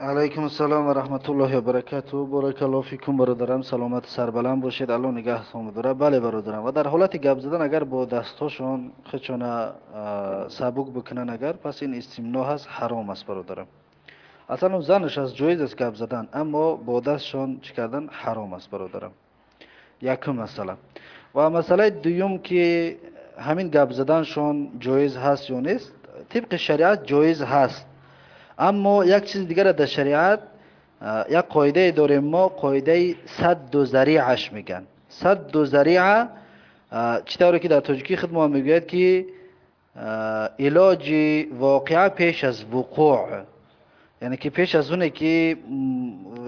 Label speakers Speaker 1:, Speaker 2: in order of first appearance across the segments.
Speaker 1: алайкум ассалом ва раҳматуллоҳи ва баракату боракалло фикум бародарам саломату сарбаланд бошед. Алло нигаҳтон медорад бале бародарам. Ва дар ҳолати гап задан агар бо дастҳошон хечона сабук бикунанд агар пас ин истимно ҳаст ҳаром аст бародарам. Асалан занаш аст ҷоиз аст гап задан аммо бо дастшон чӣ кардан? Ҳаром аст бародарам. Якум масъала. Ва масъалаи дуюм ки ҳамин гап заданшон ҷоиз ҳаст ё нест тибқи шариат ҷоиз ҳаст аммо як чизи дигаре дар шариат як қоидае дорем мо қоидаи садду зариаш мегӯянд. Садду зариа чӣ тавре ки дар тоҷикии худ мо мегӯяд ки илоҷи воқеа пеш аз вуқӯъ. Яъне ки пеш аз оне ки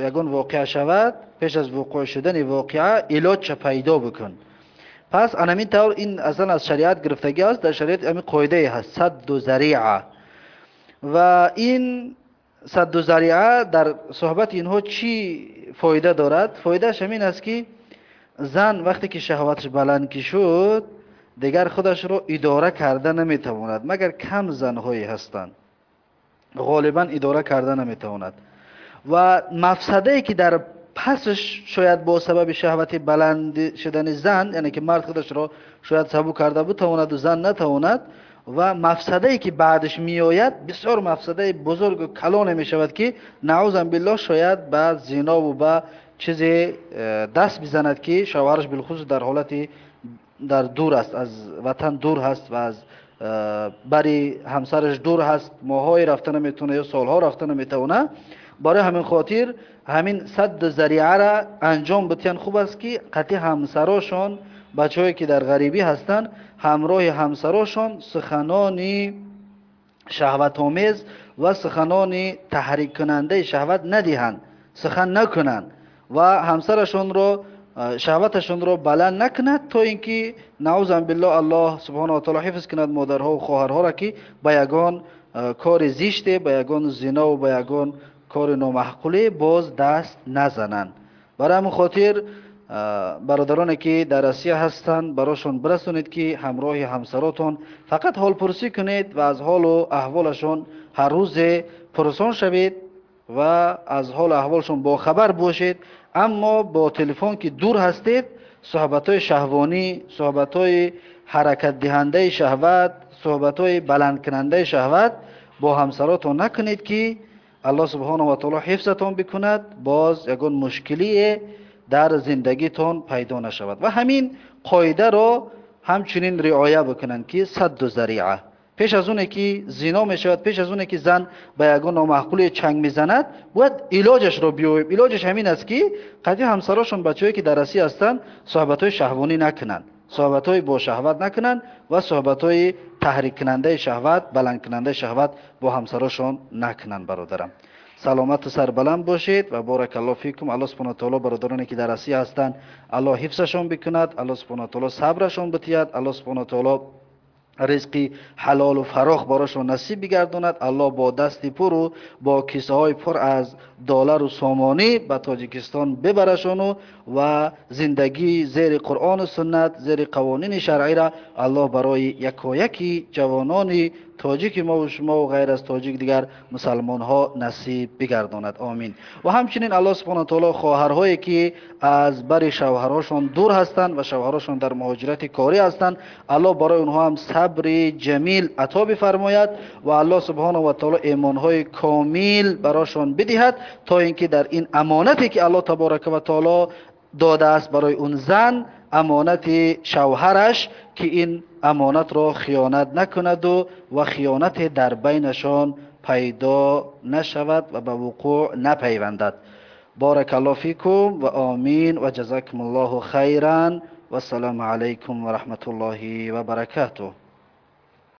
Speaker 1: ягон воқеа шавад пеш аз вуқӯъ шудани воқеа илоҷша пайдо бикун. Пас анамин тавр ин асlan аз шариат гирифтагӣ аст дар шариат ҳамин қоидае ҳаст садду зариа ва ин садду зариа дар суҳбати инҳо чӣ фоида дорад фоидааш ҳамин аст ки зан вақте ки шаҳваташ баланд ки шуд дигар худашро идора карда наметавонад магар кам занҳое ҳастанд ғолибан идора карда наметавонад ва мафсадае ки дар пасаш шояд бо сабаби шаҳвати баланд шудани зан яъне ки мард худашро шояд сабук карда битавонаду зан натавонад ва мафсадае ки баъдаш меояд бисёр мафсадаи бузургу калоне мешавад ки наъузан биллоҳ шояд ба зинову ба чизе э, даст бизанад ки шавҳараш билхусус дар ҳолати дар дур аст аз ватан дур ҳаст ва аз э, бари ҳамсараш дур ҳаст моҳҳое рафта наметавона ё солҳо рафта наметавона барои ҳамин хотир ҳамин садду зариара анҷом битиян хуб аст ки қатъи ҳамсарошон бачаҳое ки дар ғарибӣ ҳастанд ҳамроҳи ҳамсарошон суханони шаҳватомез ва суханони таҳриккунандаи шаҳват надиҳанд. Сухан накунанд ва ҳамсарашонро шаҳваташонро баланд накунад то ин ки наузан билло аллоҳ субҳана ватаоло ҳифз кунад модарҳову хоҳарҳоро ки ба ягон кори зиште ба ягон зинову ба ягон кори номаҳқуле боз даст назананд. Барои ҳамин хотир бародароне ки дар россия ҳастанд барошон бирасонед ки ҳамроҳи ҳамсаротон фақат ҳолпурсӣ кунед ва аз ҳолу аҳволашон ҳаррӯзе пурсон шавед ва аз ҳолу аҳволшон бохабар бошед. Аммо бо телефон ки дур ҳастед суҳбатҳои шаҳвонӣ суҳбатҳои ҳаракатдиҳандаи шаҳват суҳбатҳои баландкунандаи шаҳват бо ҳамсаротон накунед ки аллоҳ субҳанаву ватаоло ҳифзатон бикунад. Боз ягон мушкилие дар зиндагитон пайдо нашавад ва ҳамин қоидаро ҳамчунин риоя бикунанд ки садду зариа пеш аз оне ки зино мешавад пеш аз оне ки зан ба ягон номаҳқуле чанг мезанад бояд илоҷашро биёбем илоҷаш ҳамин аст ки қатъи ҳамсарошон бачаҳое ки дар россия ҳастанд суҳбатҳои шаҳвонӣ накунанд суҳбатҳои бошаҳват накунанд ва суҳбатҳои таҳриккунандаи шаҳват баландкунандаи шаҳват бо ҳамсарошон накунанд бародарам саломату сарбаланд бошед ва боракалло фикум аллоҳ субҳана таоло бародароне ки дар россия ҳастанд. Аллоҳ ҳифзашон бикунад аллоҳ субҳана таоло сабрашон битиҳад аллоҳ субҳана таоло ризқи ҳалолу фарох барошон насиб бигардонад. Аллоҳ бо дасти пуру бо кисаҳои пур аз долару сомонӣ ба тоҷикистон бибарашону ва зиндагии зери қуръону суннат зери қавонини шаръира аллоҳ барои якояки ҷавонони тоҷики мову шумову ғайр аз тоҷик дигар мусалмонҳо насиб бигардонад. Омин ва ҳамчунин аллоҳ субҳана таоло хоҳарҳое ки аз бари шавҳарҳошон дур ҳастанд ва шавҳарҳошон дар муҳоҷирати корӣ ҳастанд аллоҳ барои онҳо ҳам сабри ҷамил ато бифармояд ва аллоҳ субҳанаву ватаоло эмонҳои комил барошон бидиҳад то ин ки дар ин амонате ки аллоҳ таборака ва таоло додааст барои он зан амонати шавҳараш ки ин амонатро хиёнат накунаду ва хиёнате дар байнашон пайдо нашавад ва ба вуқӯъ напайвандад. Боракалло фикум ва омин ва ҷазакум ллоҳу хайран. Вассалому алайкум ва раҳматуллоҳи ва баракатуh